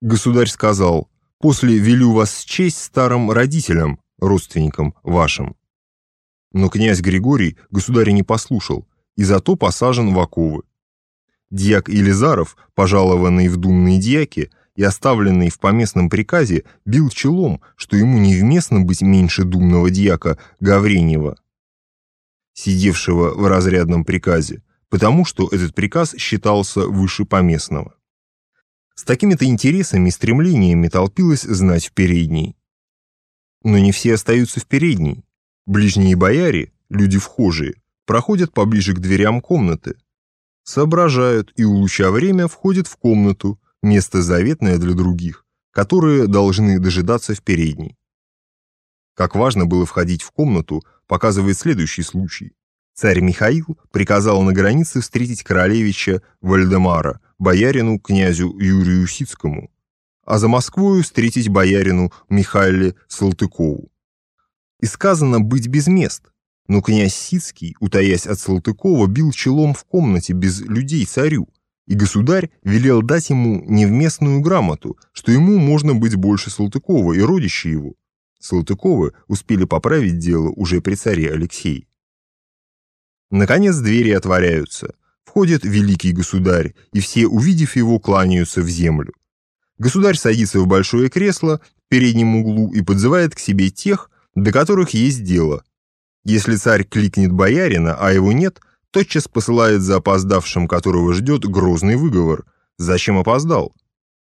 Государь сказал, «После велю вас счесть старым родителям, родственникам вашим». Но князь Григорий государя не послушал, и зато посажен в оковы. Дьяк Елизаров, пожалованный в думные дьяки и оставленный в поместном приказе, бил челом, что ему невместно быть меньше думного дьяка Гавреньева, сидевшего в разрядном приказе, потому что этот приказ считался выше поместного. С такими-то интересами и стремлениями толпилась знать в передней. Но не все остаются в передней. Ближние бояре, люди вхожие, проходят поближе к дверям комнаты. Соображают и, улучшая время, входят в комнату, место заветное для других, которые должны дожидаться в передней. Как важно было входить в комнату, показывает следующий случай. Царь Михаил приказал на границе встретить королевича Вальдемара, боярину князю Юрию Сицкому, а за Москвою встретить боярину Михаиле Салтыкову. И сказано быть без мест, но князь Сицкий, утаясь от Салтыкова, бил челом в комнате без людей царю, и государь велел дать ему невместную грамоту, что ему можно быть больше Салтыкова и родища его. Салтыковы успели поправить дело уже при царе Алексее. Наконец двери отворяются. Входит великий государь, и все, увидев его, кланяются в землю. Государь садится в большое кресло в переднем углу и подзывает к себе тех, до которых есть дело, если царь кликнет боярина, а его нет, тотчас посылает за опоздавшим, которого ждет, грозный выговор. Зачем опоздал?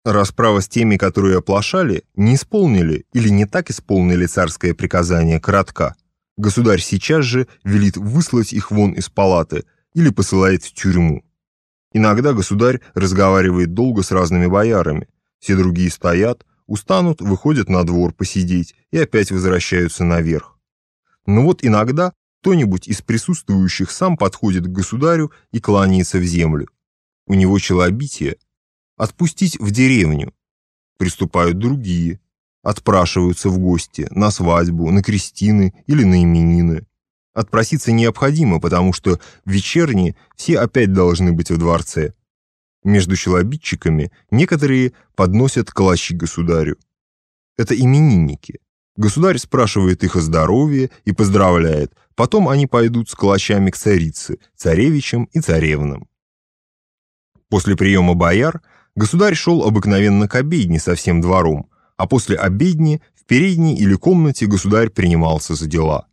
Расправа с теми, которые оплошали, не исполнили или не так исполнили царское приказание кратка. Государь сейчас же велит выслать их вон из палаты или посылает в тюрьму. Иногда государь разговаривает долго с разными боярами. Все другие стоят, устанут, выходят на двор посидеть и опять возвращаются наверх. Но вот иногда кто-нибудь из присутствующих сам подходит к государю и кланяется в землю. У него челобитие. Отпустить в деревню. Приступают другие. Отпрашиваются в гости, на свадьбу, на крестины или на именины. Отпроситься необходимо, потому что вечерние все опять должны быть в дворце. Между челобитчиками некоторые подносят калачи государю. Это именинники. Государь спрашивает их о здоровье и поздравляет. Потом они пойдут с калачами к царице, царевичам и царевнам. После приема бояр государь шел обыкновенно к обедне со всем двором, а после обедни в передней или комнате государь принимался за дела.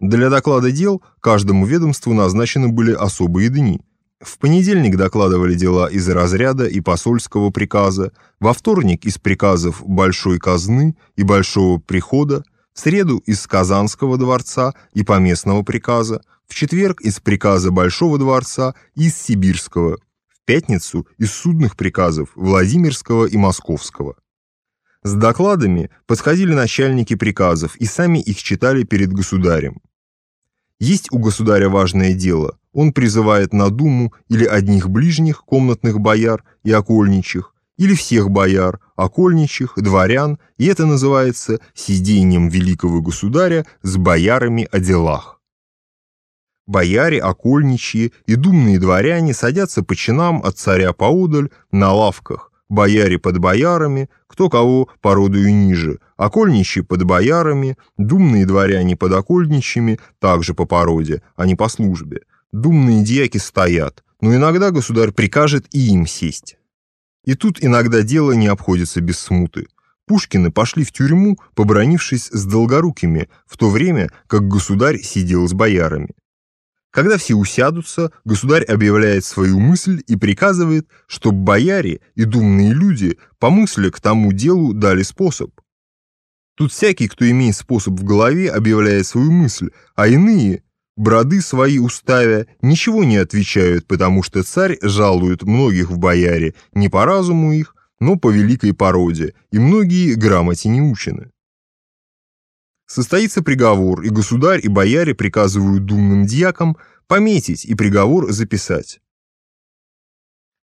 Для доклада дел каждому ведомству назначены были особые дни – в понедельник докладывали дела из разряда и посольского приказа, во вторник из приказов Большой казны и Большого прихода, в среду из Казанского дворца и поместного приказа, в четверг из приказа Большого дворца и из Сибирского, в пятницу из судных приказов Владимирского и Московского. С докладами подходили начальники приказов и сами их читали перед государем. Есть у государя важное дело, он призывает на думу или одних ближних комнатных бояр и окольничих, или всех бояр, окольничих, дворян, и это называется сидением великого государя с боярами о делах. Бояре, окольничьи и думные дворяне садятся по чинам от царя поодаль на лавках, бояре под боярами, кто кого породою ниже, окольничьи под боярами, думные дворяне под окольничьими, также по породе, а не по службе. Думные дьяки стоят, но иногда государь прикажет и им сесть. И тут иногда дело не обходится без смуты. Пушкины пошли в тюрьму, побронившись с долгорукими, в то время как государь сидел с боярами. Когда все усядутся, государь объявляет свою мысль и приказывает, чтобы бояре и думные люди по мысли к тому делу дали способ. Тут всякий, кто имеет способ в голове, объявляет свою мысль, а иные, броды свои уставя, ничего не отвечают, потому что царь жалует многих в бояре не по разуму их, но по великой породе, и многие грамоте не учены. Состоится приговор, и государь и бояре приказывают думным дьякам пометить и приговор записать.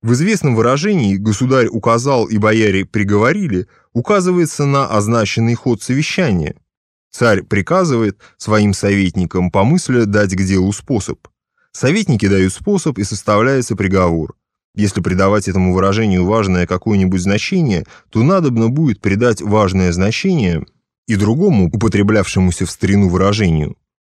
В известном выражении «государь указал и бояре приговорили» указывается на означенный ход совещания. Царь приказывает своим советникам по мысли дать к делу способ. Советники дают способ и составляется приговор. Если придавать этому выражению важное какое-нибудь значение, то надобно будет придать важное значение и другому употреблявшемуся в старину выражению.